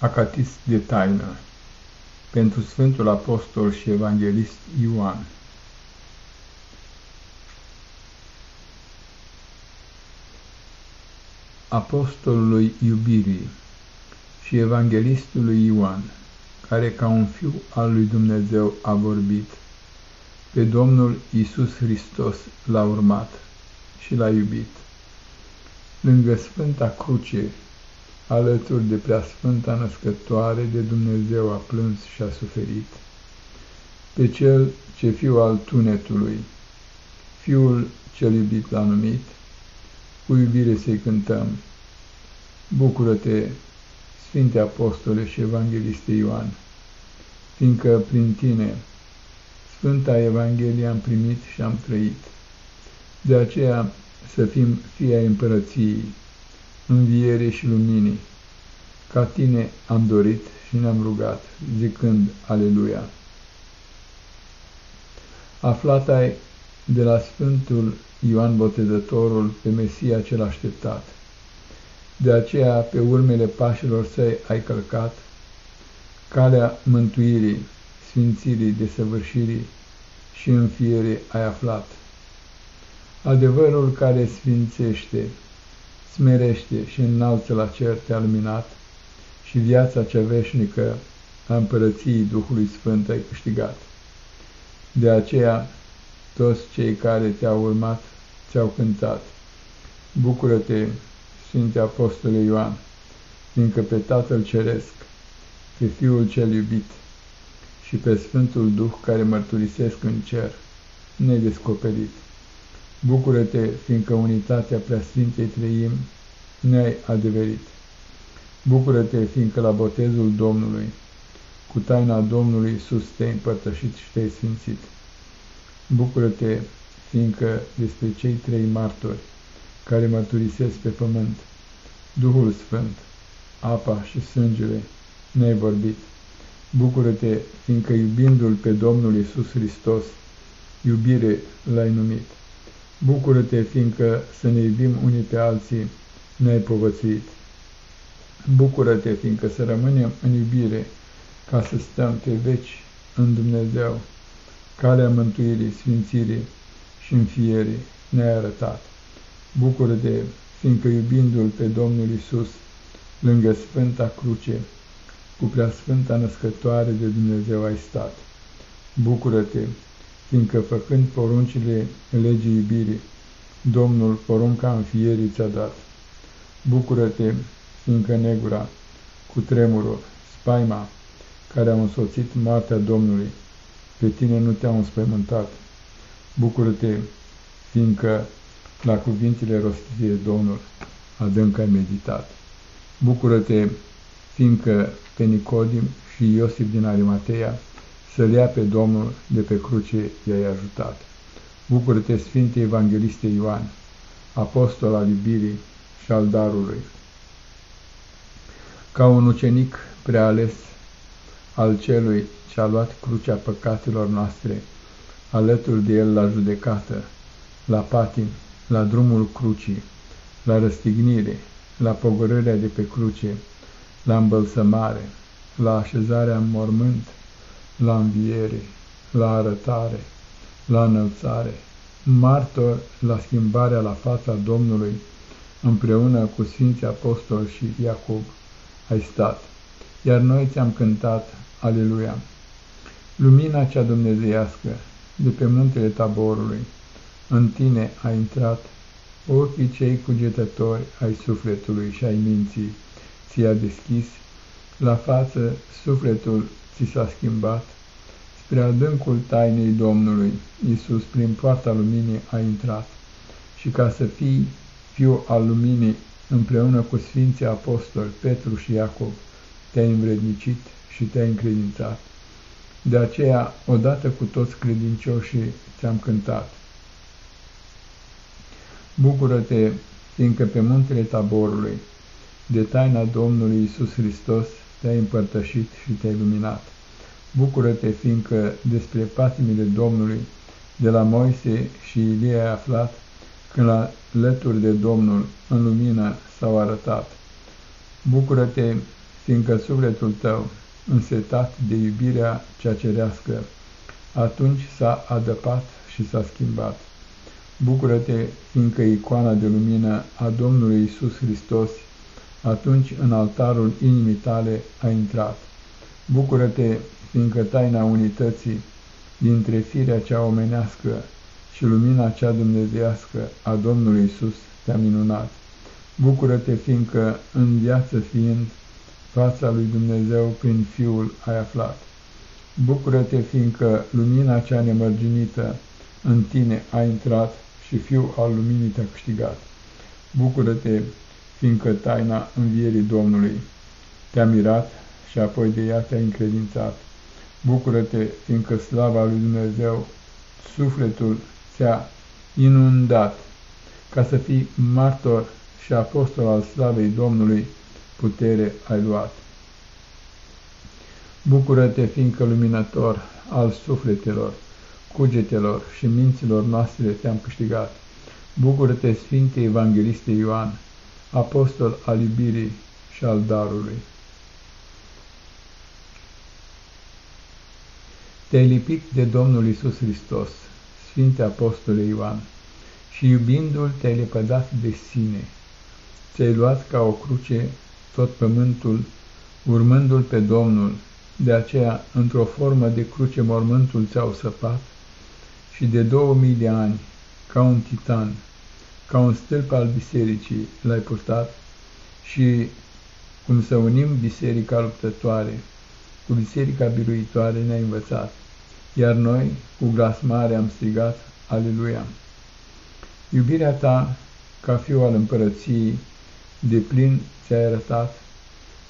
Acatist de taină pentru Sfântul Apostol și Evanghelist Ioan. Apostolului iubirii și Evanghelistului Ioan, care ca un fiu al lui Dumnezeu a vorbit, pe Domnul Isus Hristos l-a urmat și l-a iubit. Lângă Sfânta Cruce alături de preasfânta născătoare de Dumnezeu a plâns și a suferit. Pe cel ce fiu al tunetului, fiul cel iubit l-a numit, cu iubire să-i cântăm. Bucură-te, Sfinte Apostole și Evangheliste Ioan, fiindcă prin tine Sfânta Evanghelie am primit și am trăit. De aceea să fim fii ai împărăției, înviere și luminii. Ca tine am dorit și ne-am rugat, zicând Aleluia. Aflat ai de la Sfântul Ioan Botezătorul pe Mesia cel așteptat. De aceea, pe urmele pașilor săi ai călcat, calea mântuirii, sfințirii, desăvârșirii și înfierii ai aflat. Adevărul care sfințește, smerește și înalță la cer te-a luminat și viața cea veșnică a împărăției Duhului Sfânt ai câștigat. De aceea, toți cei care te-au urmat ți-au cântat. Bucură-te, Sfinte Apostole Ioan, fiindcă pe Tatăl Ceresc, pe Fiul cel iubit și pe Sfântul Duh care mărturisesc în cer, nedescoperit. Bucură-te, fiindcă unitatea preasfintei trăim, ne-ai adeverit. Bucură-te, fiindcă la botezul Domnului, cu taina Domnului Iisus te-ai împărtășit și te-ai sfințit. Bucură-te, fiindcă despre cei trei martori care mărturisesc pe pământ, Duhul Sfânt, apa și sângele, ne-ai vorbit. Bucură-te, fiindcă iubindu-L pe Domnul Iisus Hristos, iubire l-ai numit. Bucură-te, fiindcă să ne iubim unii pe alții ne-ai povățuit. Bucură-te, fiindcă să rămânem în iubire, ca să stăm pe veci în Dumnezeu. Calea mântuirii, sfințirii și înfierii ne-ai arătat. Bucură-te, fiindcă iubindu-L pe Domnul Isus, lângă Sfânta Cruce, cu preasfânta născătoare de Dumnezeu ai stat. Bucură-te, fiindcă făcând poruncile legii iubirii, Domnul porunca înfierii ți-a dat. Bucură-te, fiindcă negura, cu tremurul, spaima, care au însoțit moartea Domnului, pe tine nu te-au înspăimântat. Bucură-te, fiindcă la cuvintele rostite de Domnul adânc ai meditat. Bucură-te, fiindcă pe Nicodim și Iosif din Arimatea să-l ia pe Domnul de pe cruce i-ai ajutat. Bucură-te, Sfinte Evangheliste Ioan, apostol al iubirii și al darului. Ca un ucenic preales al celui ce a luat crucea păcatelor noastre, alături de el la judecată, la patim, la drumul crucii, la răstignire, la pogorârea de pe cruce, la îmbălsămare, la așezarea în mormânt, la înviere, la arătare, la înălțare, martor la schimbarea la fața Domnului, împreună cu Sfinții Apostol și Iacob, ai stat, iar noi ți-am cântat, Aleluia! Lumina cea dumnezeiască, de pe muntele taborului, în tine a intrat, ochii cei cugetători ai sufletului și ai minții. Ți-a deschis, la față sufletul ți s-a schimbat, spre adâncul tainei Domnului, Iisus prin poarta luminii a intrat, și ca să fii fiu al luminii, împreună cu Sfinții Apostoli Petru și Iacov, te-ai învrednicit și te-ai încredințat. De aceea, odată cu toți credincioșii, ți-am cântat. Bucură-te, fiindcă pe muntele taborului, de taina Domnului Isus Hristos, te-ai împărtășit și te-ai luminat. Bucură-te, fiindcă despre patimile Domnului de la Moise și Ilie ai aflat, când la lături de Domnul în lumină s-au arătat. Bucură-te, fiindcă sufletul tău, însetat de iubirea cea cerească, atunci s-a adăpat și s-a schimbat. Bucură-te, fiindcă icoana de lumină a Domnului Isus Hristos, atunci în altarul inimii tale a intrat. Bucură-te, fiindcă taina unității dintre firea cea omenească și lumina cea dumnezească a Domnului Isus te-a minunat. Bucură-te, fiindcă în viață fiind, fața lui Dumnezeu prin Fiul ai aflat. Bucură-te, fiindcă lumina cea nemărginită în tine a intrat și Fiul al luminii te-a câștigat. Bucură-te, fiindcă taina învierii Domnului te-a mirat și apoi de ea te-a încredințat. Bucură-te, fiindcă slava lui Dumnezeu, sufletul ți-a inundat, ca să fii martor și apostol al slavei Domnului, putere ai luat. Bucură-te, fiindcă luminător al sufletelor, cugetelor și minților noastre te-am câștigat. Bucură-te, Sfinte Evangheliste Ioan, apostol al iubirii și al darului. Te-ai lipit de Domnul Isus Hristos, Sfinte Apostole Ioan, și iubindu-L te-ai lepădat de sine. Ți-ai luat ca o cruce tot pământul, urmându-L pe Domnul, de aceea, într-o formă de cruce, mormântul ți-au săpat și de două mii de ani, ca un titan, ca un stâlp al bisericii l-ai purtat și cum să unim biserica luptătoare cu biserica biruitoare ne-ai învățat, iar noi cu glas mare am strigat, Aleluia! Iubirea ta, ca fiu al împărăției, de plin ți-ai arătat,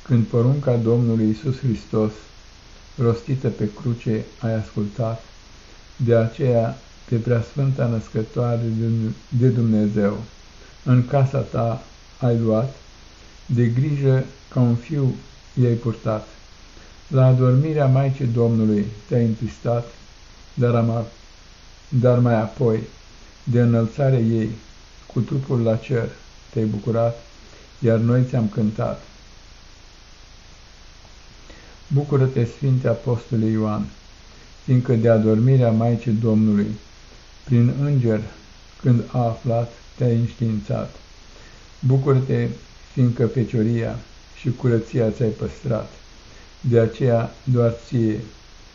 când porunca Domnului Isus Hristos, rostită pe cruce, ai ascultat, de aceea pe preasfânta născătoare de Dumnezeu, în casa ta ai luat, de grijă ca un fiu i-ai purtat. La adormirea Maicii Domnului te-ai întristat, dar, am, dar mai apoi, de înălțare ei, cu trupul la cer, te-ai bucurat, iar noi ți-am cântat. Bucură-te, Sfinte Apostole Ioan, fiindcă de adormirea Maicii Domnului, prin înger, când a aflat, te-ai înștiințat. Bucură-te, fiindcă fecioria și curăția ți-ai păstrat. De aceea, doar ție,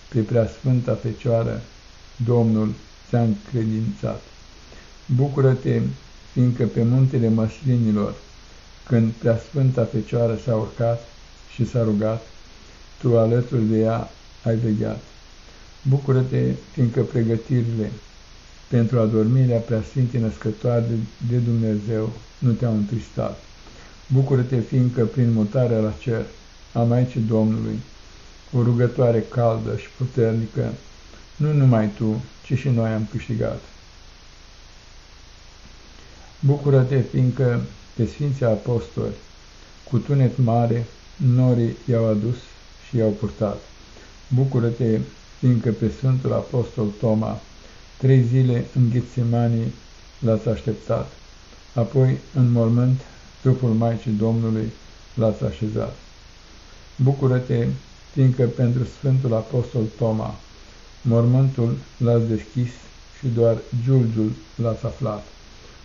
pe preasfânta Fecioară, Domnul ți-a încredințat. Bucură-te, fiindcă pe muntele măslinilor, când preasfânta Fecioară s-a urcat și s-a rugat, tu alături de ea ai vegheat. Bucură-te, fiindcă pregătirile pentru adormirea preasfintei născătoare de Dumnezeu nu te-au întristat. Bucură-te, fiindcă prin mutarea la cer a Maicii Domnului, o rugătoare caldă și puternică, nu numai tu, ci și noi am câștigat. Bucură-te, fiindcă pe Sfinții Apostoli, cu tunet mare, norii i-au adus și i-au purtat. Bucură-te, fiindcă pe Sfântul Apostol Toma, trei zile în Ghețimanii l-ați așteptat, apoi în mormânt trupul Maicii Domnului l-ați așezat. Bucură-te, fiindcă pentru Sfântul Apostol Toma, mormântul l-ați deschis și doar giulgiul l-ați aflat.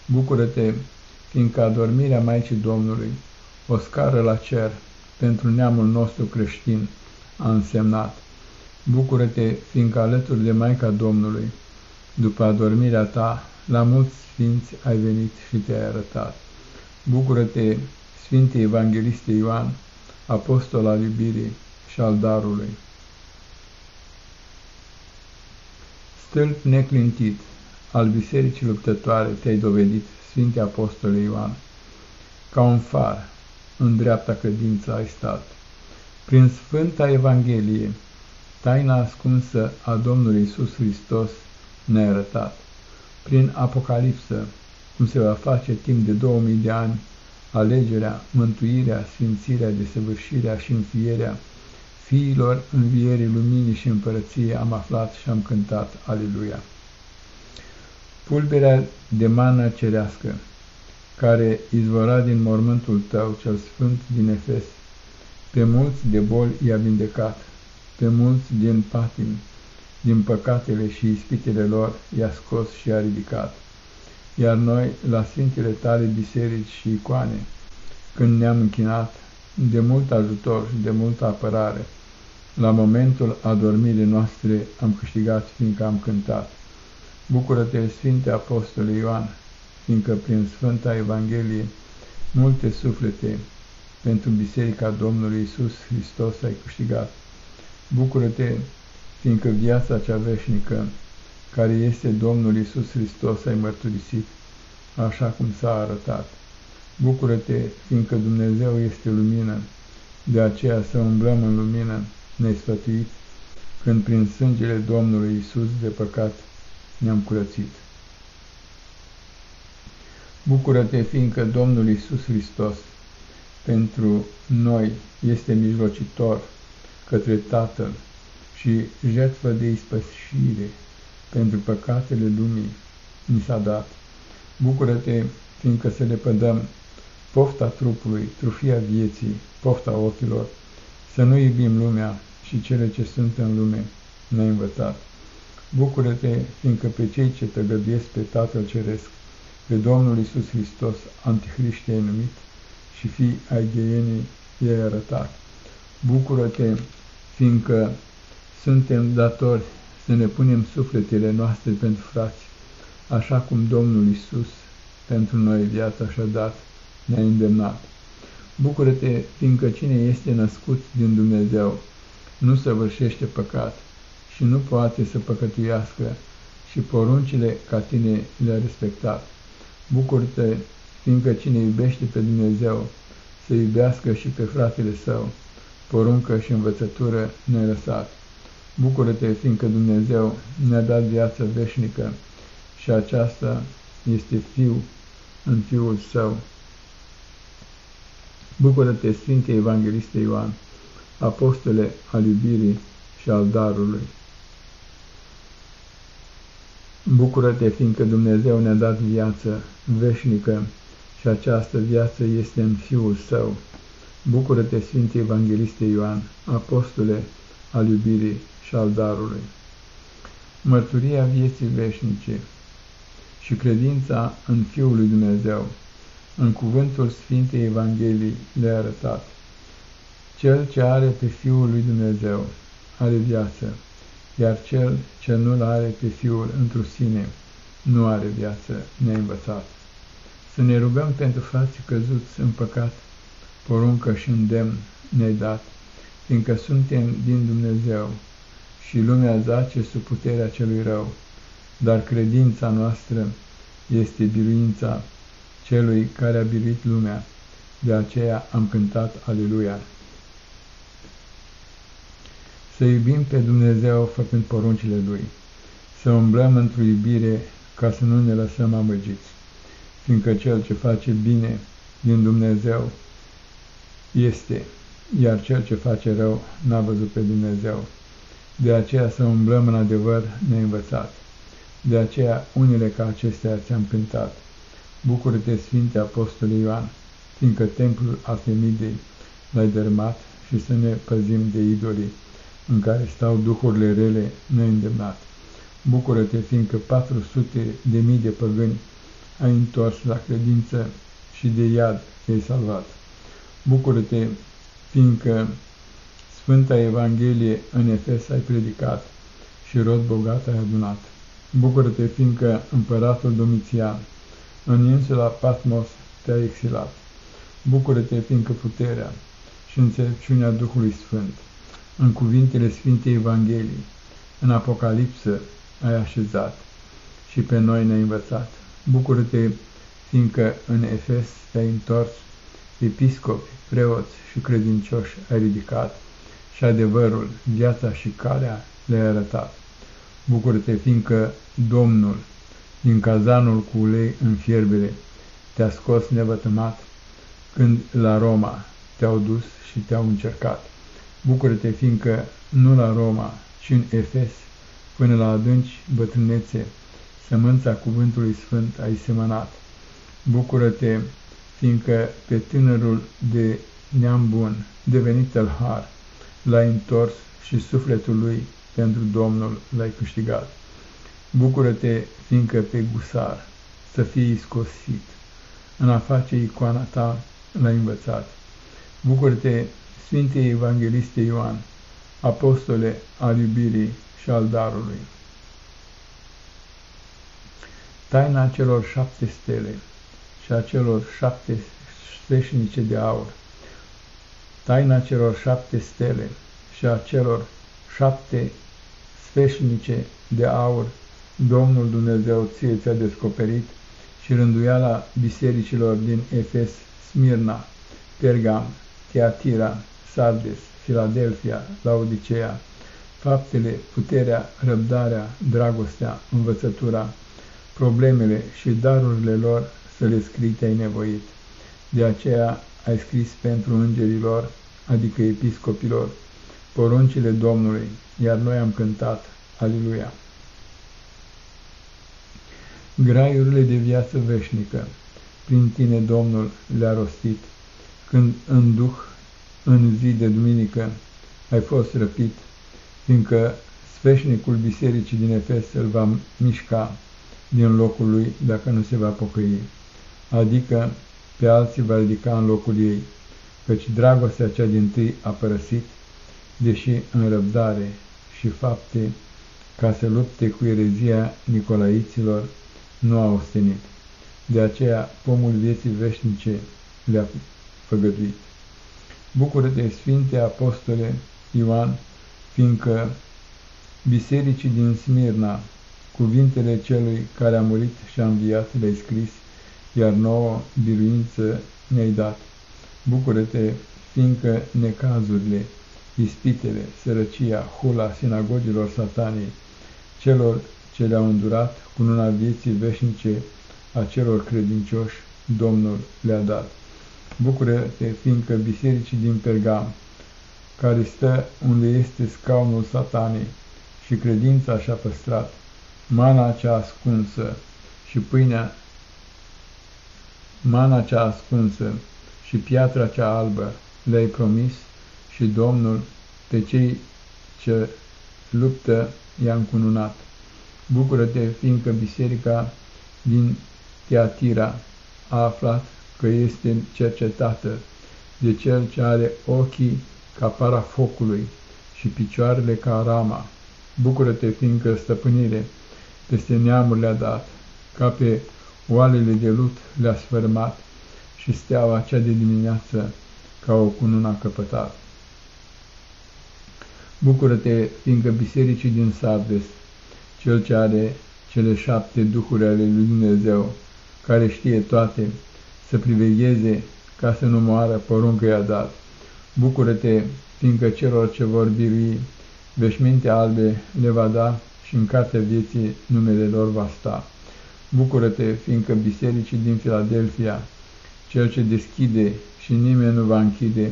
Bucură-te, fiindcă adormirea Maicii Domnului, o scară la cer, pentru neamul nostru creștin, a însemnat. Bucură-te, fiindcă alături de Maica Domnului, după adormirea ta, la mulți sfinți ai venit și te-ai arătat. Bucură-te, Sfinte Evangheliste Ioan, apostol al iubirii și al darului. Stâlp neclintit al bisericii luptătoare te-ai dovedit, Sfinte Apostole Ioan, ca un far în dreapta credință ai stat. Prin Sfânta Evanghelie, taina ascunsă a Domnului Isus Hristos ne-a arătat. Prin Apocalipsă, cum se va face timp de 2000 de ani, alegerea, mântuirea, sfințirea, desăvârșirea și înfierea fiilor învierii luminii și împărăției am aflat și am cântat, Aleluia. Pulberea de mană cerească, care izvora din mormântul tău cel sfânt din Efes, Pe mulți de boli i-a vindecat, pe mulți din patim, din păcatele și ispitele lor i-a scos și a ridicat. Iar noi, la Sfintele tale biserici și icoane, când ne-am închinat, de mult ajutor și de multă apărare, la momentul adormirii noastre am câștigat, fiindcă am cântat. Bucură-te, Sfinte Apostole Ioan, fiindcă prin Sfânta Evanghelie multe suflete pentru Biserica Domnului Isus Hristos ai câștigat. Bucură-te, fiindcă viața cea veșnică, care este Domnul Isus Hristos, ai mărturisit, așa cum s-a arătat. Bucură-te, fiindcă Dumnezeu este lumină, de aceea să umblăm în lumină, nesfătuit, când prin sângele Domnului Isus de păcat ne-am curățit. Bucură-te, fiindcă Domnul Isus Hristos pentru noi este mijlocitor către Tatăl și jertfă de ispășire pentru păcatele lumii ni s-a dat. Bucură-te, fiindcă să le pădăm pofta trupului, trufia vieții, pofta ochilor, să nu iubim lumea și cele ce sunt în lume, ne învățat. Bucură-te, fiindcă pe cei ce tăgăduiesc pe Tatăl Ceresc, pe Domnul Isus Hristos, Antihristi ai numit și fi ai gheienii i-ai arătat. Bucură-te, fiindcă suntem datori să ne punem sufletele noastre pentru frați, așa cum Domnul Isus pentru noi viața și-a dat, ne-a îndemnat. Bucură-te, fiindcă cine este născut din Dumnezeu nu săvârșește păcat și nu poate să păcătuiască și poruncile ca tine le-a respectat. Bucură-te, fiindcă cine iubește pe Dumnezeu să iubească și pe fratele său, poruncă și învățătură ne lăsat. Bucură-te, fiindcă Dumnezeu ne-a dat viață veșnică și aceasta este Fiul în Fiul Său. Bucură-te, Sfinte Evangheliste Ioan, apostole al iubirii și al darului. Bucură-te, fiindcă Dumnezeu ne-a dat viață veșnică și această viață este în Fiul Său. Bucură-te, Sfinte Evangheliste Ioan, apostole al iubirii și al darului. Mărturia vieții veșnice și credința în Fiul lui Dumnezeu, în cuvântul Sfintei Evangheliei le-a arătat. Cel ce are pe Fiul lui Dumnezeu are viață, iar cel ce nu-l are pe Fiul într sine nu are viață, ne-a învățat. Să ne rugăm pentru frații căzuți în păcat, poruncă și îndemn ne-ai dat, fiindcă suntem din Dumnezeu și lumea zace sub puterea celui rău, dar credința noastră este biruința celui care a biruit lumea, de aceea am cântat Aleluia. Să iubim pe Dumnezeu făcând poruncile Lui, să umblăm într-o iubire ca să nu ne lăsăm amăgiți, fiindcă Cel ce face bine din Dumnezeu este, iar Cel ce face rău n-a văzut pe Dumnezeu. De aceea să umblăm în adevăr neînvățat. De aceea unele ca acestea ți-am cântat. Bucură-te, Sfinte Apostole Ioan, fiindcă templul Artemidei l-ai dărmat și să ne păzim de idolii în care stau duhurile rele neîndemnat. Bucură-te, fiindcă 400 de mii de păgâni ai întors la credință și de iad ai salvat. Bucură-te, fiindcă Sfânta Evanghelie în Efes ai predicat și rod bogat ai adunat. Bucură-te, fiindcă împăratul Domitian în insula Patmos te-a exilat. Bucură-te, fiindcă puterea și înțelepciunea Duhului Sfânt în cuvintele Sfintei Evangheliei, în Apocalipsă ai așezat și pe noi ne-ai învățat. Bucură-te, fiindcă în Efes te-ai întors, episcopi, preoți și credincioși ai ridicat și adevărul, viața și calea le-ai arătat. Bucură-te, fiindcă Domnul, din cazanul cu ulei în fierbere, te-a scos nevătămat, când la Roma te-au dus și te-au încercat. Bucură-te, fiindcă nu la Roma, ci în Efes, până la adânci bătrânețe, sămânța cuvântului sfânt ai semănat. Bucură-te, fiindcă pe tânărul de neam bun, devenit tălhar, l-ai întors și sufletul lui pentru Domnul l-ai câștigat. Bucură-te, fiindcă pe gusar să fii iscosit, în a face icoana ta l-ai învățat. Bucură-te, Sfinte Evangheliste Ioan, apostole al iubirii și al darului. Taina celor șapte stele și a celor șapte sfeșnice de aur, taina celor șapte stele și a celor șapte sfeșnice de aur, Domnul Dumnezeu ție ți-a descoperit și rânduiala bisericilor din Efes, Smirna, Pergam, Teatira, Sardes, Filadelfia, Laodicea, faptele, puterea, răbdarea, dragostea, învățătura, problemele și darurile lor să le scrii te-ai nevoit. De aceea ai scris pentru îngerilor, adică episcopilor, poruncile Domnului, iar noi am cântat, Aleluia. Graiurile de viață veșnică, prin tine Domnul le-a rostit, când în duh, în zi de duminică, ai fost răpit, fiindcă sfeșnicul bisericii din Efes îl va mișca din locul lui dacă nu se va pocăi, adică pe alții va ridica în locul ei, căci dragostea cea din tâi a părăsit, deși în răbdare și fapte, ca să lupte cu erezia Nicolaiților, nu a ostenit. De aceea pomul vieții veșnice le-a făgăduit. Bucură-te, Sfinte Apostole Ioan, fiindcă bisericii din Smirna, cuvintele celui care a murit și a înviat le-ai scris, iar nouă biruință ne-ai dat. Bucură-te, fiindcă necazurile, ispitele, sărăcia, hula sinagogilor satanei, celor ce le-au îndurat cu luna vieții veșnice a celor credincioși, Domnul le-a dat. Bucură-te, fiindcă bisericii din Pergam, care stă unde este scaunul satanei și credința și-a păstrat, mana cea ascunsă și pâinea, mana cea ascunsă și piatra cea albă le-ai promis și Domnul pe cei ce luptă i-a încununat. Bucură-te, fiindcă biserica din Teatira a aflat că este cercetată de cel ce are ochii ca para focului și picioarele ca rama. Bucură-te, fiindcă stăpânire peste neamuri le-a dat, ca pe oalele de lut le-a sfărmat și steaua cea de dimineață ca o cununa căpătat. Bucură-te, fiindcă bisericii din Sardes, cel ce are cele șapte duhuri ale lui Dumnezeu, care știe toate, să privegheze ca să nu moară poruncă i-a dat. Bucură-te, fiindcă celor ce vor birui veșminte albe le va da și în cartea vieții numele lor va sta. Bucură-te, fiindcă bisericii din Filadelfia, cel ce deschide și nimeni nu va închide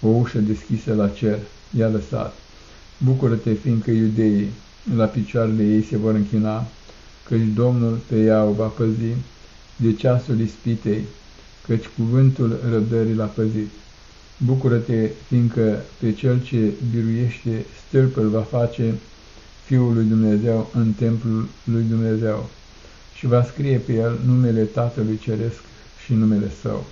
o ușă deschisă la cer, i-a lăsat. Bucură-te, fiindcă iudeii la picioarele ei se vor închina, căci Domnul pe ea o va păzi de ceasul ispitei, căci cuvântul răbdării l-a păzit. Bucură-te, fiindcă pe cel ce biruiește stâlpul va face Fiul lui Dumnezeu în templul lui Dumnezeu și va scrie pe el numele Tatălui Ceresc și numele Său.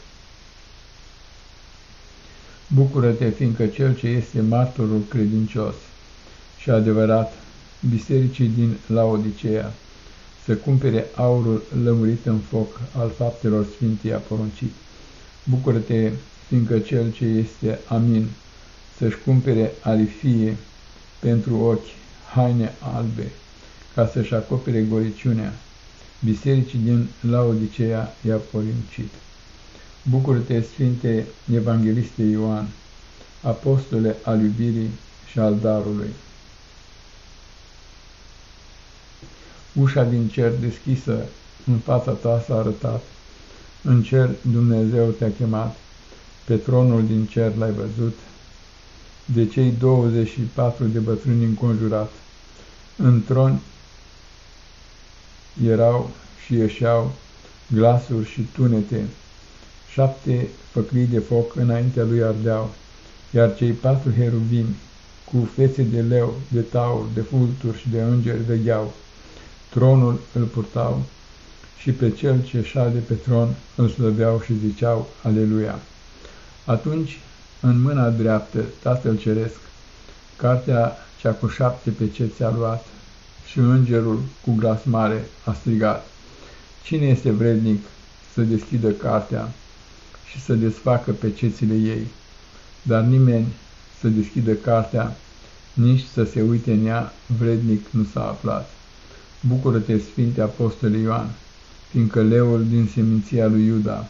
Bucură-te, fiindcă cel ce este martorul credincios și adevărat bisericii din Laodicea să cumpere aurul lămurit în foc al faptelor sfinte a poruncit. Bucură-te, fiindcă cel ce este amin să-și cumpere alifie pentru ochi, haine albe, ca să-și acopere goriciunea. Bisericii din Laodicea i-a poruncit. Bucură-te, Sfinte Evangheliste Ioan, apostole al iubirii și al darului. Ușa din cer deschisă în fața ta s-a arătat. În cer Dumnezeu te-a chemat, pe tronul din cer l-ai văzut, de cei 24 de bătrâni înconjurat. În tron erau și ieșeau glasuri și tunete șapte făclii de foc înaintea lui ardeau, iar cei patru heruvimi, cu fețe de leu, de taur, de fulturi și de îngeri vegheau. Tronul îl purtau și pe cel ce șade pe tron îl slăveau și ziceau Aleluia. Atunci, în mâna dreaptă, Tatăl Ceresc, cartea cea cu șapte peceți a luat și îngerul cu glas mare a strigat. Cine este vrednic să deschidă cartea și să desfacă pecețile ei? Dar nimeni să deschidă cartea, nici să se uite în ea, vrednic nu s-a aflat. Bucură-te, Sfinte Apostole Ioan, fiindcă leul din seminția lui Iuda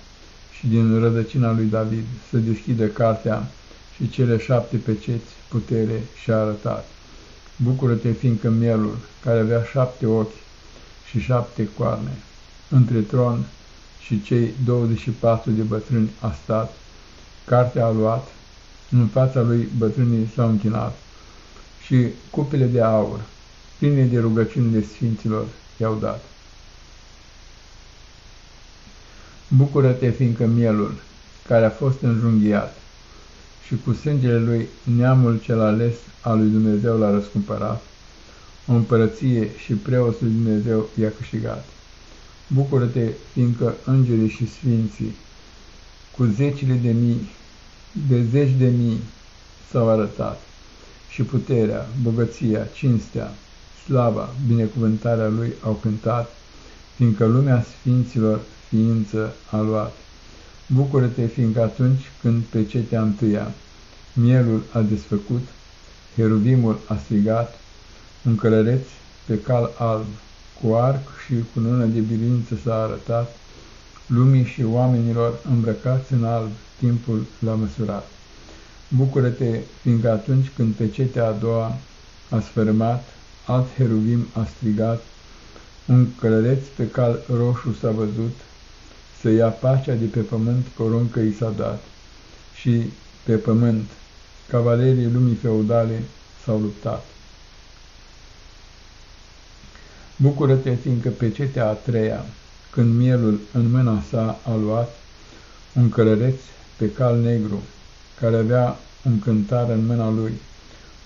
și din rădăcina lui David să deschidă cartea și cele șapte peceți putere și-a arătat. Bucură-te, fiindcă mielul, care avea șapte ochi și șapte coarne, între tron și cei 24 de bătrâni a stat, cartea a luat, în fața lui bătrânii s-au închinat și cupele de aur, pline de rugăciunile sfinților, i-au dat. Bucură-te, fiindcă mielul, care a fost înjunghiat și cu sângele lui neamul cel ales al lui Dumnezeu l-a răscumpărat, o împărăție și preosul lui Dumnezeu i-a câștigat. Bucură-te, fiindcă îngerii și sfinții, cu zecile de mii, de zeci de mii, s-au arătat și puterea, bogăția, cinstea, slava, binecuvântarea lui au cântat, fiindcă lumea sfinților ființă a luat. Bucură-te, fiindcă atunci când pe cetea întâia mielul a desfăcut, heruvimul a strigat, un călăreț pe cal alb, cu arc și cu nună de bilință s-a arătat, lumii și oamenilor îmbrăcați în alb, timpul l-a măsurat. Bucură-te, fiindcă atunci când pe cetea a doua a sfărâmat, alt heruvim a strigat, un călăreț pe cal roșu s-a văzut, să ia pacea de pe pământ, poruncă i s-a dat. Și pe pământ, cavalerii lumii feudale s-au luptat. Bucură-te, fiindcă pe cetea a treia, când mielul în mâna sa a luat, un călăreț pe cal negru, care avea un cântar în mâna lui,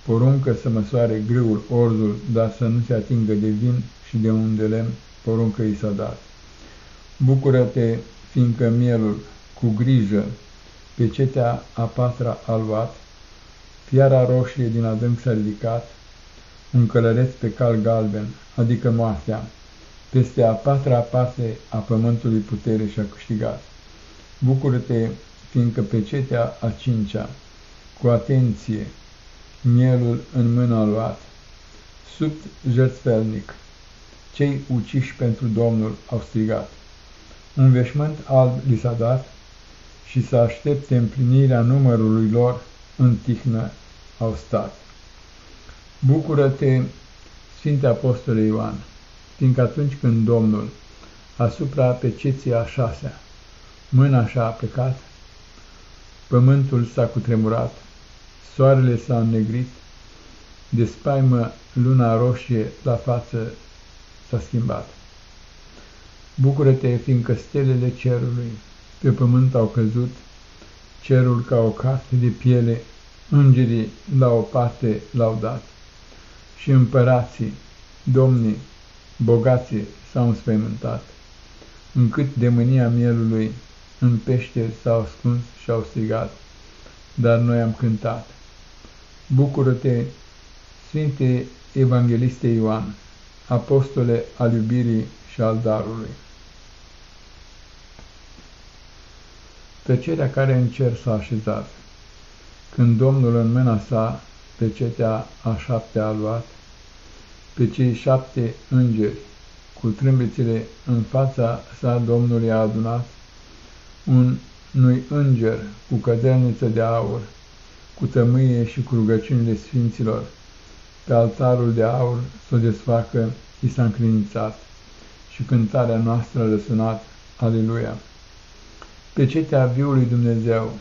poruncă să măsoare grâul orzul, dar să nu se atingă de vin și de un de lemn, poruncă i s-a dat. Bucură-te, fiindcă mielul, cu grijă, pe cetea a patra a luat, fiara roșie din adânc s-a ridicat, un călăreț pe cal galben, adică moartea, peste a patra parte a pământului putere și-a câștigat. Bucură-te, fiindcă pe cetea a cincea, cu atenție, mielul în mână a luat, sub jertfelnic, cei uciși pentru Domnul au strigat. Un veșmânt alb li s-a dat și să aștepte împlinirea numărului lor în tihnă au stat. Bucură-te, Sfinte Apostole Ioan, fiindcă atunci când Domnul, asupra peceții a șasea, mâna și-a plecat, pământul s-a cutremurat, soarele s-a înnegrit, de spaimă luna roșie la față s-a schimbat. Bucură-te, fiindcă stelele cerului pe pământ au căzut, cerul ca o carte de piele, îngerii la o parte l-au dat. Și împărații, domnii, bogații s-au înspăimântat, încât de mânia mielului în pește s-au ascuns și au strigat, dar noi am cântat. Bucură-te, Sfinte Evangheliste Ioan, apostole al iubirii și al darului. Tăcerea care în cer s-a așezat, când Domnul în mâna sa pe cetea a șapte a luat, pe cei șapte îngeri, cu trâmbițele în fața sa Domnului a adunat, un nu înger cu cădelniță de aur, cu tămâie și cu rugăciunile sfinților, pe altarul de aur s-o desfacă, i s-a înclinițat și cântarea noastră a răsunat, Aleluia! Pe cetea viului Dumnezeu,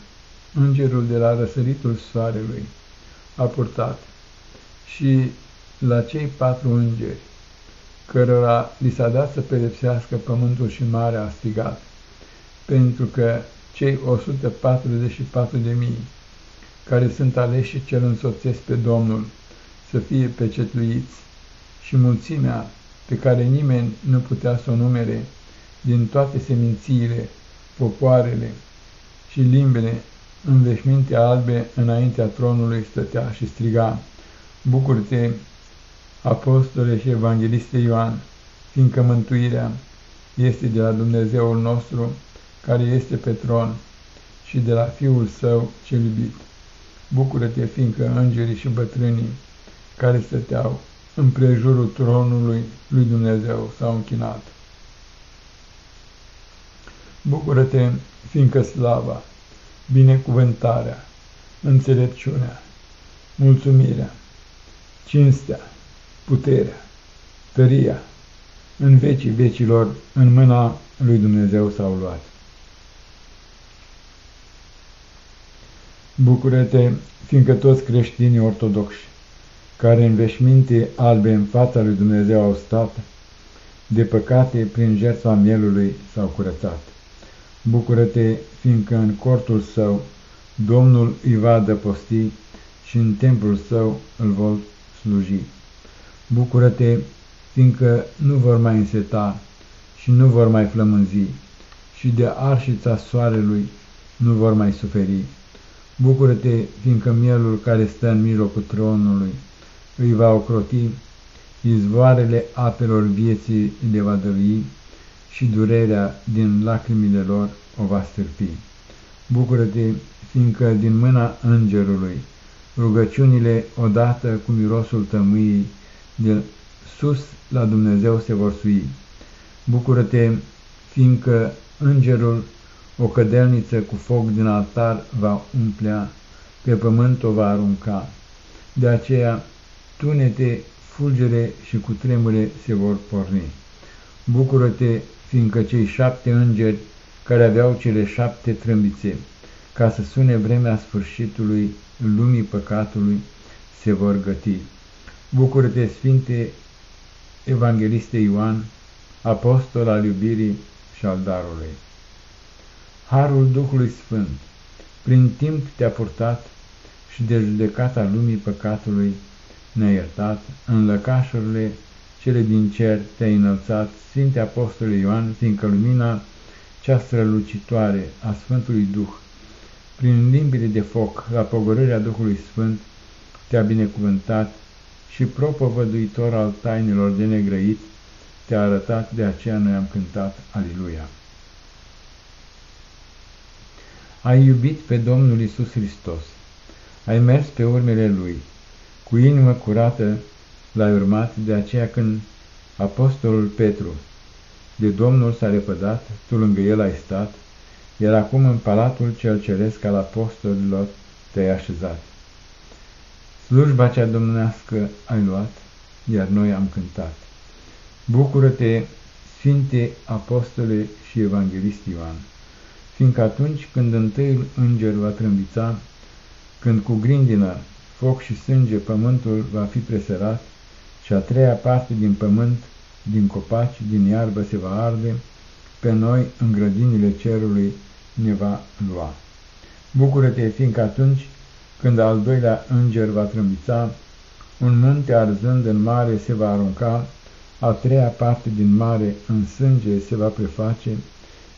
îngerul de la răsăritul soarelui, a purtat și la cei patru îngeri, cărora li s-a dat să pedepsească pământul și marea a strigat, pentru că cei 144 de mii, care sunt aleși și cel însoțesc pe Domnul, să fie pecetluiți, și mulțimea pe care nimeni nu putea să o numere din toate semințiile, popoarele și limbele, în veșminte albe înaintea tronului stătea și striga, Bucur-te, apostole și evangheliste Ioan, fiindcă mântuirea este de la Dumnezeul nostru, care este pe tron, și de la Fiul Său cel iubit. Bucură-te, fiindcă îngerii și bătrânii care stăteau în prejurul tronului lui Dumnezeu s-au închinat. Bucură-te, fiindcă slava, binecuvântarea, înțelepciunea, mulțumirea, cinstea, puterea, tăria, în vecii vecilor, în mâna lui Dumnezeu s-au luat. Bucură-te, fiindcă toți creștinii ortodoxi, care în veșminte albe în fața lui Dumnezeu au stat, de păcate prin jertfa mielului s-au curățat. Bucură-te, fiindcă în cortul său Domnul îi va dăposti și în templul său îl vor sluji. Bucură-te, fiindcă nu vor mai înseta și nu vor mai flămânzi și de arșița soarelui nu vor mai suferi. Bucură-te, fiindcă mielul care stă în mijlocul tronului îi va ocroti, izvoarele apelor vieții le va dălui și durerea din lacrimile lor o va stârpi. Bucură-te, fiindcă din mâna îngerului rugăciunile odată cu mirosul tămâiei de sus la Dumnezeu se vor sui. Bucură-te, fiindcă îngerul o cădelniță cu foc din altar va umplea, pe pământ o va arunca. De aceea, tunete, fulgere și cu tremure se vor porni. Bucură-te, fiindcă cei șapte îngeri care aveau cele șapte trâmbițe, ca să sune vremea sfârșitului lumii păcatului, se vor găti. Bucură-te, Sfinte Evangheliste Ioan, apostol al iubirii și al darului. Harul Duhului Sfânt, prin timp te-a purtat și de judecata lumii păcatului ne-a iertat, în lăcașurile cele din cer te-ai înălțat, Sfinte Apostole Ioan, fiindcă lumina cea strălucitoare a Sfântului Duh, prin limbile de foc, la pogorârea Duhului Sfânt, te-a binecuvântat și propovăduitor al tainelor de negrăit, te-a arătat, de aceea noi am cântat Aliluia. Ai iubit pe Domnul Isus Hristos, ai mers pe urmele Lui, cu inimă curată l-ai urmat, de aceea când apostolul Petru de Domnul s-a repădat, tu lângă el ai stat, iar acum în palatul cel ceresc al apostolilor te-ai așezat. Slujba cea domnească ai luat, iar noi am cântat. Bucură-te, Sfinte Apostole și Evanghelist Ioan, fiindcă atunci când întâiul înger va trâmbița, când cu grindină, foc și sânge pământul va fi preserat și a treia parte din pământ, din copaci, din iarbă se va arde, pe noi în grădinile cerului ne va lua. Bucură-te, fiindcă atunci când al doilea înger va trâmbița, un munte arzând în mare se va arunca, a treia parte din mare în sânge se va preface,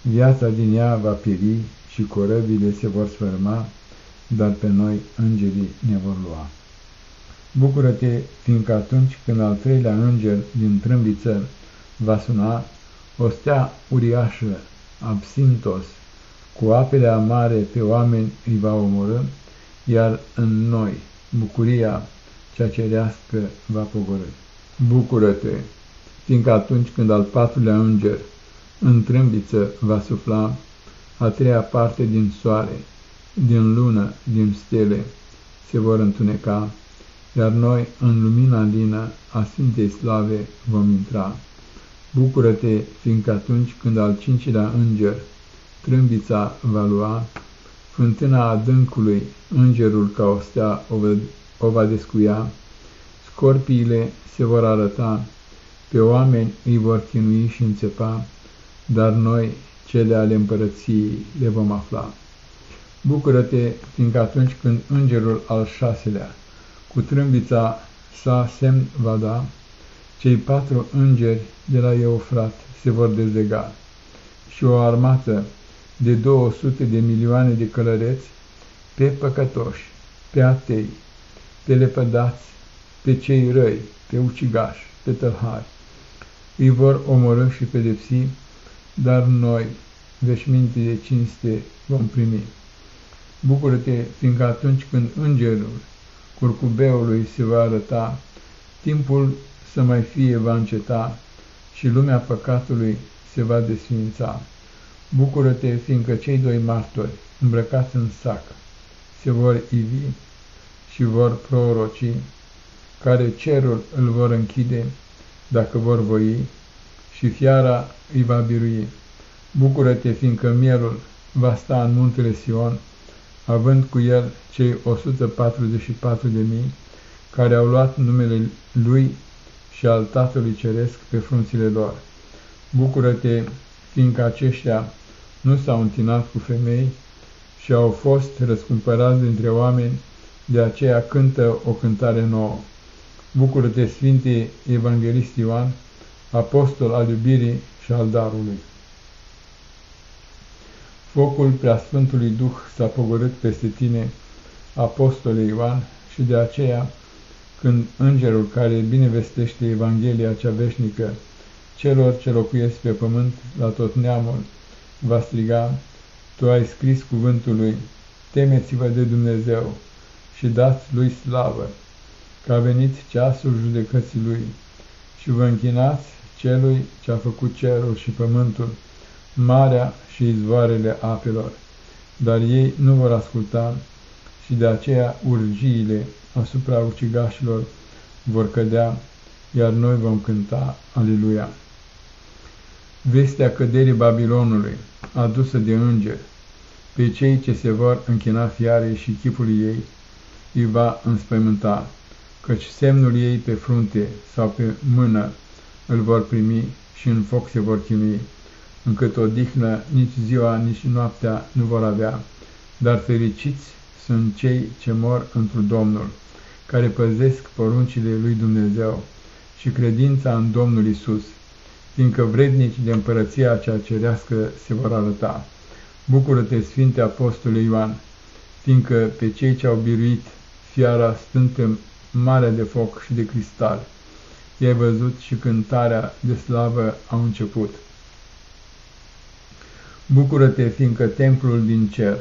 viața din ea va pieri și corăbile se vor sfârma, dar pe noi îngerii ne vor lua. Bucură-te, fiindcă atunci când al treilea înger din trâmbiță va suna, o stea uriașă, absintos, cu apele amare pe oameni îi va omorâ, iar în noi bucuria cea cerească va pogorâ. Bucură-te, fiindcă atunci când al patrulea înger în trâmbiță va sufla, a treia parte din soare, din lună, din stele, se vor întuneca, iar noi în lumina lină a Sfintei Slave vom intra. Bucură-te, fiindcă atunci când al cincilea înger trâmbița va lua, fântâna adâncului, îngerul ca o stea o, o va descuia, scorpiile se vor arăta, pe oameni îi vor chinui și înțepa, dar noi cele ale împărăției le vom afla. Bucură-te, fiindcă atunci când îngerul al șaselea, cu trâmbița sa semn va da, cei patru îngeri de la Eufrat se vor dezlega și o armată de 200 de milioane de călăreți pe păcătoși, pe atei, pe lepădați, pe cei răi, pe ucigași, pe tălhari. Îi vor omorâ și pedepsi, dar noi, veșminte de cinste, vom primi. Bucură-te, fiindcă atunci când îngerul curcubeului se va arăta, timpul să mai fie va înceta și lumea păcatului se va desfința. Bucură-te, fiindcă cei doi martori, îmbrăcați în sac, se vor ivi și vor proroci, care cerul îl vor închide, dacă vor voi, și fiara îi va birui. Bucură-te, fiindcă mielul va sta în muntele Sion, având cu el cei 144 de mii, care au luat numele lui și al Tatălui Ceresc pe frunțile lor. Bucură-te, fiindcă aceștia nu s-au întinat cu femei și au fost răscumpărați dintre oameni, de aceea cântă o cântare nouă. Bucură-te, Sfinte Evanghelist Ioan, apostol al iubirii și al darului. Focul Preasfântului Duh s-a pogorât peste tine, apostole Ioan, și de aceea, când îngerul care binevestește Evanghelia cea veșnică celor ce locuiesc pe pământ la tot neamul, va striga, Tu ai scris cuvântul lui, temeți-vă de Dumnezeu și dați lui slavă, că a venit ceasul judecății lui și vă închinați celui ce a făcut cerul și pământul, marea și izvoarele apelor, dar ei nu vor asculta și de aceea urgiile asupra ucigașilor vor cădea, iar noi vom cânta Aleluia. Vestea căderii Babilonului, adusă de îngeri, pe cei ce se vor închina fiarei și chipului ei, îi va înspăimânta, căci semnul ei pe frunte sau pe mână îl vor primi și în foc se vor chinui, încât o dihnă nici ziua, nici noaptea nu vor avea, dar fericiți sunt cei ce mor într Domnul, care păzesc poruncile lui Dumnezeu și credința în Domnul Isus, fiindcă vrednici de împărăția cea cerească se vor arăta. Bucură-te, Sfinte Apostole Ioan, fiindcă pe cei ce au biruit fiara stând pe marea de foc și de cristal, i-ai văzut și cântarea de slavă a început. Bucură-te, fiindcă templul din cer,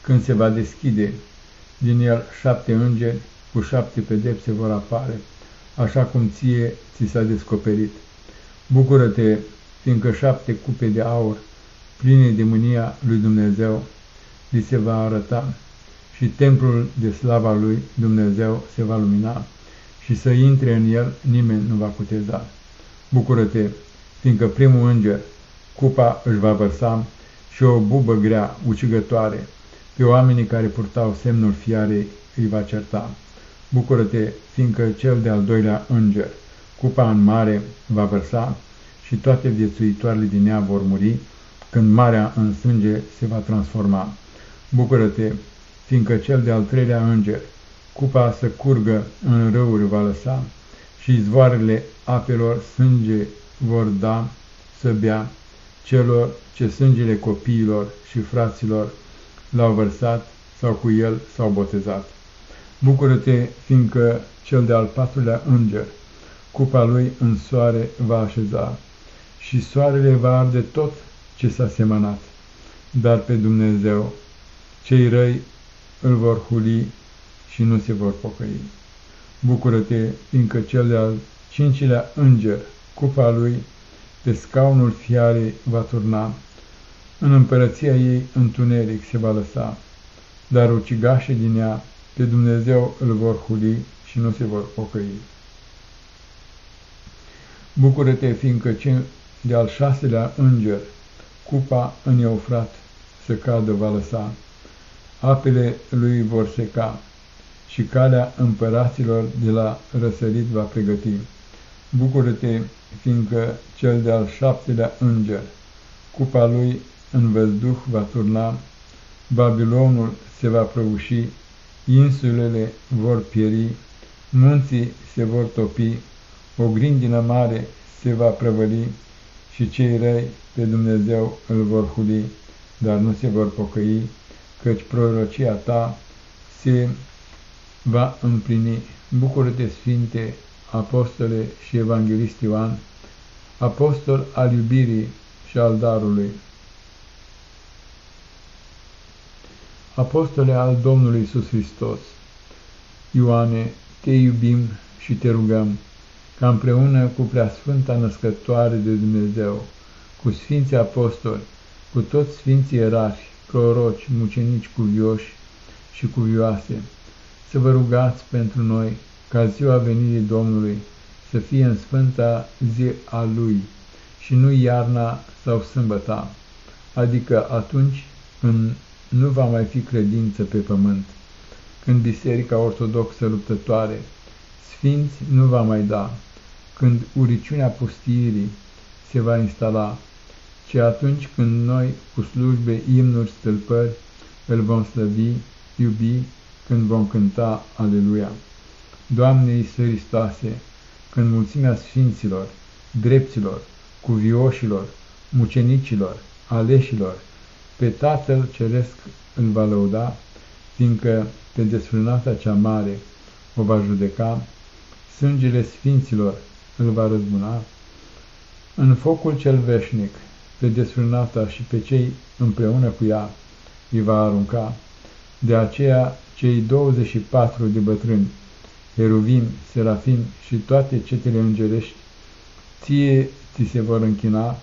când se va deschide, din el șapte îngeri cu șapte pedepse vor apare, așa cum ție ți s-a descoperit. Bucură-te, fiindcă șapte cupe de aur, pline de mânia lui Dumnezeu, li se va arăta și templul de slava lui Dumnezeu se va lumina și să intre în el nimeni nu va cuteza. Bucură-te, fiindcă primul înger, cupa își va vărsa și o bubă grea, ucigătoare, pe oamenii care purtau semnul fiarei îi va certa. Bucură-te, fiindcă cel de-al doilea înger, cupa în mare, va vărsa și toate viețuitoarele din ea vor muri, când marea în sânge se va transforma. Bucură-te, fiindcă cel de-al treilea înger, cupa să curgă în râuri va lăsa și izvoarele apelor sânge vor da să bea celor ce sângele copiilor și fraților l-au vărsat sau cu el s-au botezat. Bucură-te, fiindcă cel de-al patrulea înger, cupa lui în soare va așeza și soarele va arde tot ce s-a semănat, dar pe Dumnezeu cei răi îl vor huli și nu se vor pocăi. Bucură-te, fiindcă cel de-al cincilea înger, cupa lui, pe scaunul fiarei va turna, în împărăția ei întuneric se va lăsa, dar ucigașii din ea pe Dumnezeu îl vor huli și nu se vor pocăi. Bucură-te, fiindcă cel de-al șaselea înger, cupa în Eufrat, să cadă va lăsa, apele lui vor seca și calea împăraților de la răsărit va pregăti. Bucură-te, fiindcă cel de-al șaptelea înger, cupa lui în văzduh va turna, Babilonul se va prăbuși, insulele vor pieri, munții se vor topi, o grindină mare se va prăvăli și cei răi pe Dumnezeu îl vor huli, dar nu se vor pocăi, căci prorocia ta se va împlini. Bucură-te, Sfinte, Apostole și Evanghelist Ioan, apostol al iubirii și al darului. Apostole al Domnului Isus Hristos, Ioane, te iubim și te rugăm, ca împreună cu Preasfânta Născătoare de Dumnezeu, cu Sfinții Apostoli, cu toți Sfinții Ierarhi, proroci, mucenici cuvioși și cuvioase, să vă rugați pentru noi ca ziua venirii Domnului să fie în sfânta zi a Lui și nu iarna sau sâmbăta, adică atunci când nu va mai fi credință pe pământ, când Biserica Ortodoxă luptătoare, sfinți nu va mai da, când uriciunea pustirii se va instala, ci atunci când noi, cu slujbe, imnuri, stâlpări, îl vom slăvi, iubi, când vom cânta Aleluia. Doamne Iisus Hristoase, când mulțimea sfinților, drepților, cuvioșilor, mucenicilor, aleșilor, pe Tatăl Ceresc îl va lăuda, fiindcă pe desfrânata cea mare o va judeca, sângele sfinților îl va răzbuna, în focul cel veșnic, pe desfrânata și pe cei împreună cu ea îi va arunca, de aceea cei 24 de bătrâni, heruvim, serafim și toate cetele îngerești, ție ți se vor închina,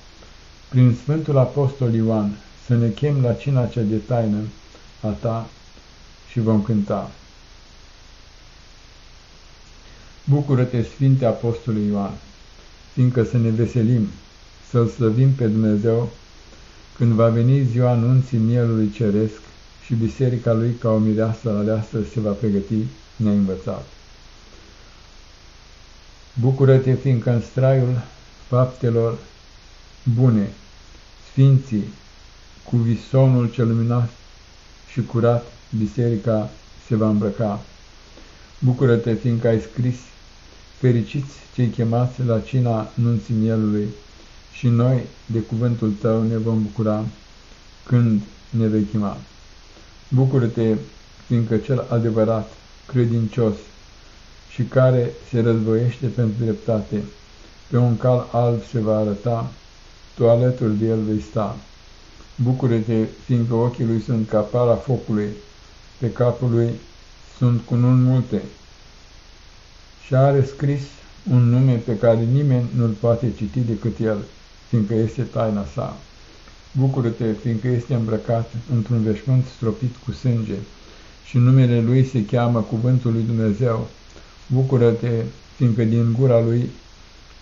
prin Sfântul Apostol Ioan, să ne chem la cina cea de taină a ta și vom cânta. Bucură-te, Sfinte Apostole Ioan, fiindcă să ne veselim, să-L slăvim pe Dumnezeu, când va veni ziua anunții mielului ceresc și biserica lui ca o mireasă aleasă se va pregăti neînvățat. Bucură-te, fiindcă în straiul faptelor bune, sfinții, cu visonul cel luminat și curat, biserica se va îmbrăca. Bucură-te, fiindcă ai scris, fericiți cei chemați la cina nunții mielului, și noi de cuvântul tău ne vom bucura când ne vei chema. Bucură-te, fiindcă cel adevărat, credincios și care se războiește pentru dreptate, pe un cal alb se va arăta, tu alături de el vei sta. Bucură-te, fiindcă ochii lui sunt ca para focului, pe capul lui sunt cununi multe. Și are scris un nume pe care nimeni nu-l poate citi decât el, fiindcă este taina sa. Bucură-te, fiindcă este îmbrăcat într-un veșmânt stropit cu sânge și numele lui se cheamă Cuvântul lui Dumnezeu. Bucură-te, fiindcă din gura lui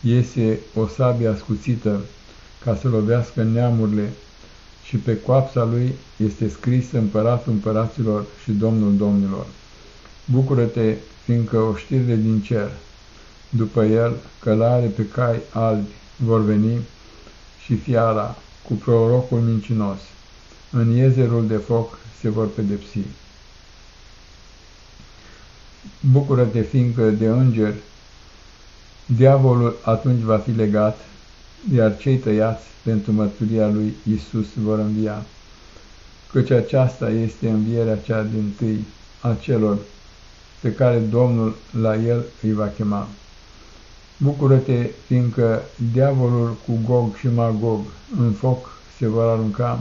iese o sabie ascuțită ca să lovească neamurile și pe coapsa lui este scris împăratul împăraților și domnul domnilor. Bucură-te, fiindcă oștirile din cer, după el, călare pe cai albi, vor veni și fiara cu prorocul mincinos. În iezerul de foc se vor pedepsi. Bucură-te, fiindcă de înger, diavolul atunci va fi legat, iar cei tăiați pentru mărturia lui Isus vor învia, căci aceasta este învierea cea din tâi a celor pe care Domnul la el îi va chema. Bucură-te, fiindcă diavolul cu Gog și Magog în foc se vor arunca,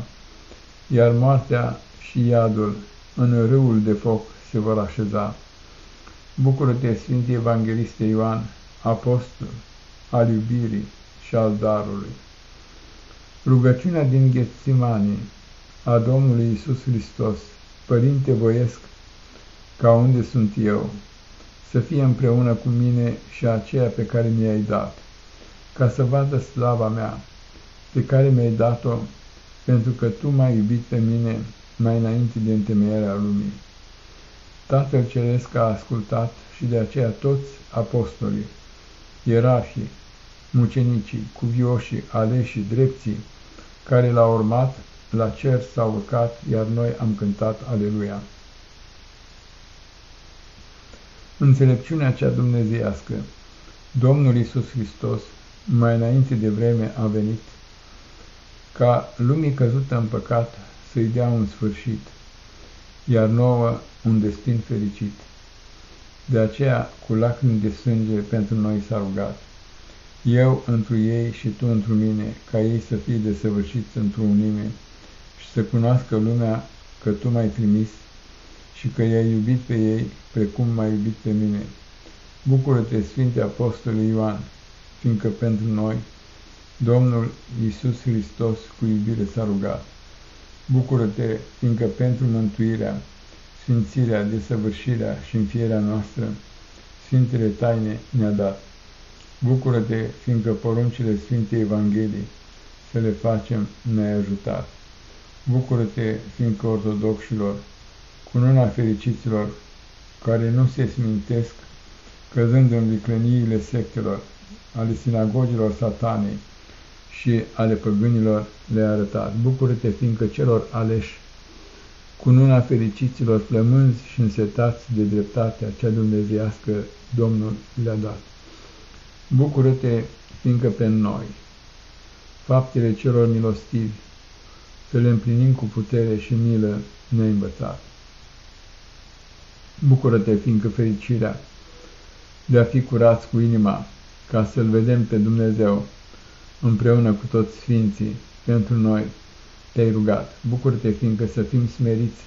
iar moartea și iadul în râul de foc se vor așeza. Bucură-te, Sfinte Evangheliste Ioan, apostol al iubirii și al darului. Rugăciunea din Ghețimani a Domnului Isus Hristos, Părinte voiesc, ca unde sunt eu, să fie împreună cu mine și aceea pe care mi-ai dat, ca să vadă slava mea, pe care mi-ai dat-o, pentru că Tu m-ai iubit pe mine mai înainte de întemeierea lumii. Tatăl Ceresc a ascultat și de aceea toți apostolii, ierarhii, mucenicii, cuvioșii, aleșii, drepții, care l-au urmat, la cer s-au urcat, iar noi am cântat Aleluia. Înțelepciunea cea dumnezeiască, Domnul Isus Hristos, mai înainte de vreme a venit, ca lumii căzută în păcat să-i dea un sfârșit, iar nouă un destin fericit. De aceea, cu lacrimi de sânge pentru noi s-a rugat. Eu întru ei și tu întru mine, ca ei să fie desăvârșiți într-o unime și să cunoască lumea că tu m-ai trimis și că i-ai iubit pe ei precum m-ai iubit pe mine. Bucură-te, Sfinte Apostole Ioan, fiindcă pentru noi Domnul Iisus Hristos cu iubire s-a rugat. Bucură-te, fiindcă pentru mântuirea, sfințirea, desăvârșirea și înfierea noastră, Sfintele Taine ne-a dat. Bucură-te, fiindcă poruncile Sfintei Evangheliei să le facem ne-ai ajutat. Bucură-te, fiindcă ortodoxilor, cununa fericiților, care nu se smintesc, căzând în viclăniile sectelor, ale sinagogilor satanei și ale păgânilor le-a arătat. Bucură-te, fiindcă celor aleși, cununa fericiților flămânzi și însetați de dreptatea cea dumnezeiască, Domnul le-a dat. Bucură-te, fiindcă pe noi, faptele celor milostivi, să le împlinim cu putere și milă neînvățat. Bucură-te, fiindcă fericirea de a fi curați cu inima, ca să-L vedem pe Dumnezeu, împreună cu toți Sfinții, pentru noi te-ai rugat. Bucură-te, fiindcă să fim smeriți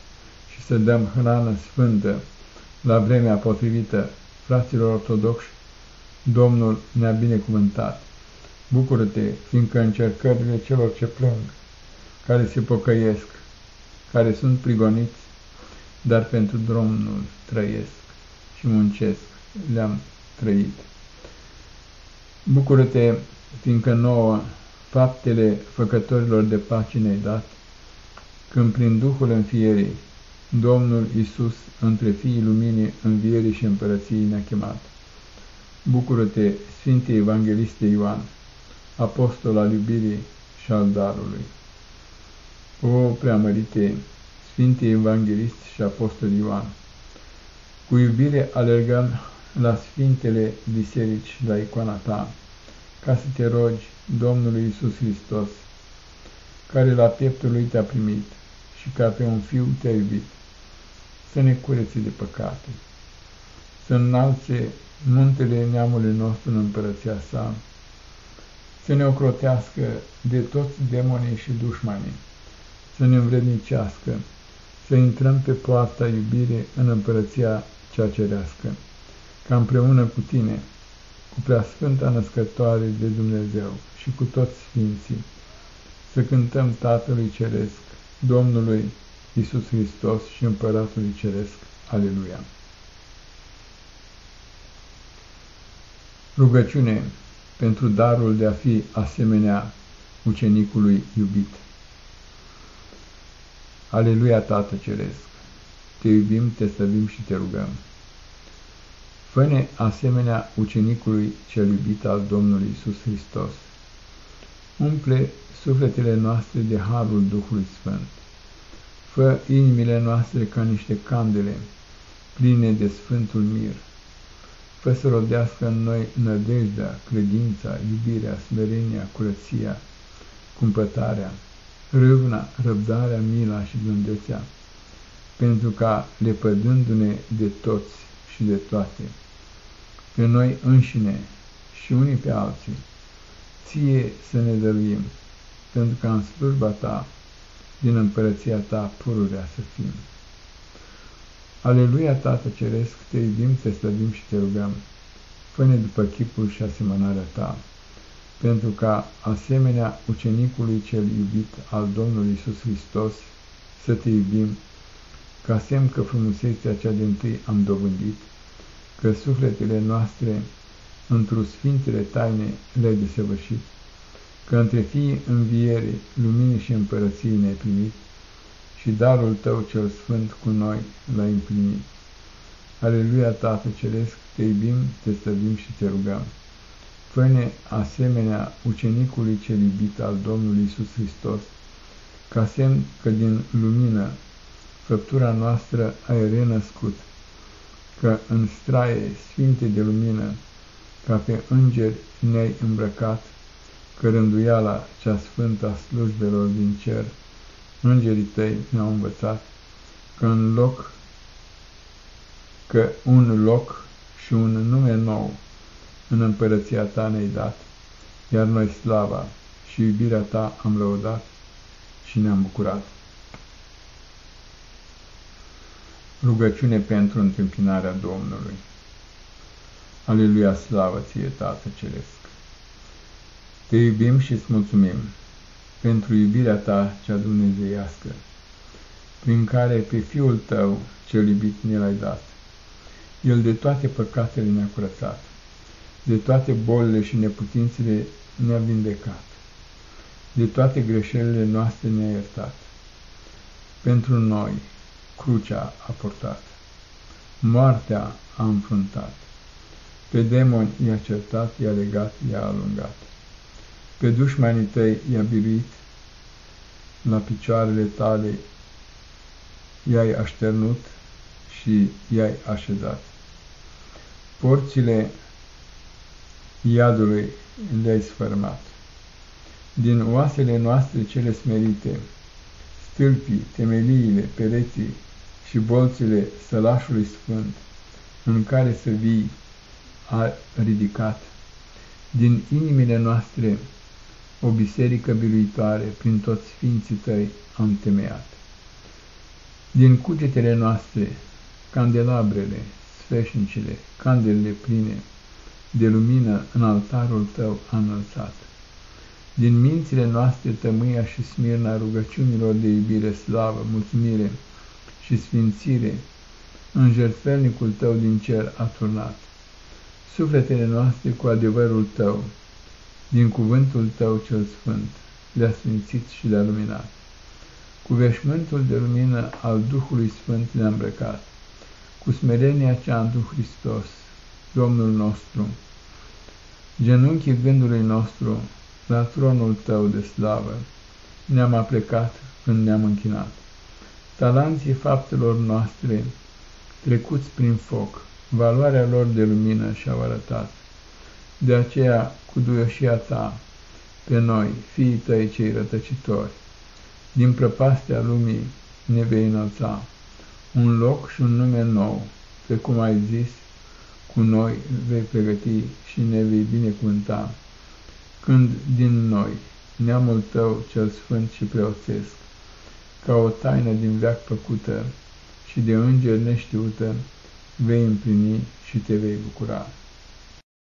și să dăm hrană sfântă la vremea potrivită fraților ortodoxi Domnul ne-a binecuvântat. Bucură-te, fiindcă încercările celor ce plâng, care se pocăiesc, care sunt prigoniți, dar pentru Domnul trăiesc și muncesc, le-am trăit. Bucură-te, fiindcă nouă faptele făcătorilor de pace ne-ai dat, când prin Duhul înfierii, Domnul Isus între fiii luminii, învierii și împărăției ne-a chemat. Bucură-te, Sfinte Evangheliste Ioan, apostol al iubirii și al darului. O preamărite, Sfinte Evanghelist și apostol Ioan, cu iubire alergăm la Sfintele Biserici, la icoana ta, ca să te rogi Domnului Isus Hristos, care la pieptul lui te-a primit și ca pe un fiu te-a iubit, să ne curețe de păcate, să înalțe muntele neamului nostru în împărăția sa, să ne ocrotească de toți demonii și dușmanii, să ne învrednicească, să intrăm pe poarta iubire în împărăția cea cerească, ca împreună cu tine, cu preasfânta născătoare de Dumnezeu și cu toți sfinții, să cântăm Tatălui Ceresc, Domnului Isus Hristos și Împăratului Ceresc. Aleluia! Rugăciune pentru darul de a fi asemenea ucenicului iubit. Aleluia, Tată Ceresc! Te iubim, te slăbim și te rugăm. Fă-ne asemenea ucenicului cel iubit al Domnului Isus Hristos. Umple sufletele noastre de harul Duhului Sfânt. Fă inimile noastre ca niște candele, pline de Sfântul Mir fă să rodească în noi nădejdea, credința, iubirea, smerenia, curăția, cumpătarea, râvna, răbdarea, mila și blândețea, pentru ca, lepădându-ne de toți și de toate, pe noi înșine și unii pe alții, ție să ne dăruim, pentru ca în slujba ta, din împărăția ta, pururea să fim. Aleluia, Tată Ceresc, te iubim, te slăbim și te rugăm. Fă-ne după chipul și asemănarea ta, pentru ca, asemenea ucenicului cel iubit al Domnului Isus Hristos, să te iubim, ca semn că frumusețea cea din tâi am dobândit, că sufletele noastre într-o sfintele taine le-ai desăvârșit, că între fii învierii, luminii și împărăției ne-ai primit, și darul Tău cel Sfânt cu noi l-ai împlinit. Aleluia, Tată Ceresc, te iubim, te stăvim și te rugăm. fă asemenea ucenicului cel iubit al Domnului Isus Hristos, ca semn că din lumină făptura noastră ai renăscut, că în straie sfinte de lumină, ca pe îngeri ne-ai îmbrăcat, că rânduiala cea sfântă a slujbelor din cer, îngerii tăi ne-au învățat, că în loc, că un loc și un nume nou în împărăția ta ne-ai dat, iar noi slava și iubirea ta am lăudat și ne-am bucurat. Rugăciune pentru întâmpinarea Domnului. Aleluia, slavă ție, Tată Ceresc! Te iubim și îți mulțumim pentru iubirea ta cea dumnezeiască, prin care pe Fiul tău cel iubit ne l-ai dat. El de toate păcatele ne-a curățat, de toate bolile și neputințele ne-a vindecat, de toate greșelile noastre ne-a iertat. Pentru noi crucea a portat, moartea a înfruntat, pe demoni i-a certat, i-a legat, i-a alungat, pe dușmanii tăi i-a biruit, la picioarele tale i-ai așternut și i-ai așezat. Porțile iadului le-ai sfărmat. Din oasele noastre cele smerite, stâlpii, temeliile, pereții și bolțile sălașului sfânt, în care să vii, a ridicat. Din inimile noastre, o biserică biruitoare, prin toți sfinții tăi am temeiat. Din cugetele noastre, candelabrele, sfeșnicile, candelele pline, de lumină în altarul tău a înălțat. Din mințile noastre tămâia și smirna rugăciunilor de iubire, slavă, mulțumire și sfințire, în jertfelnicul tău din cer a turnat. Sufletele noastre cu adevărul tău, din cuvântul tău cel sfânt, le-a sfințit și le-a luminat. Cu veșmântul de lumină al Duhului Sfânt le-a îmbrăcat, cu smerenia cea în Duh Hristos, Domnul nostru, genunchii gândului nostru, la tronul tău de slavă, ne-am aplecat când ne-am închinat. Talanții faptelor noastre, trecuți prin foc, valoarea lor de lumină și-au arătat. De aceea, cu duioșia ta, pe noi, fiii tăi cei rătăcitori, din prăpastea lumii ne vei înălța, un loc și un nume nou, pe cum ai zis, cu noi vei pregăti și ne vei binecuvânta, când din noi, neamul tău cel sfânt și preoțesc, ca o taină din veac făcută și de înger neștiută, vei împlini și te vei bucura.